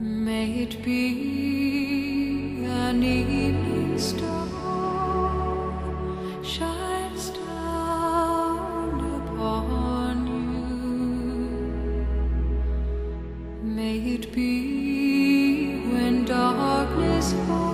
May it be an evening star shines down upon you. May it be when darkness falls.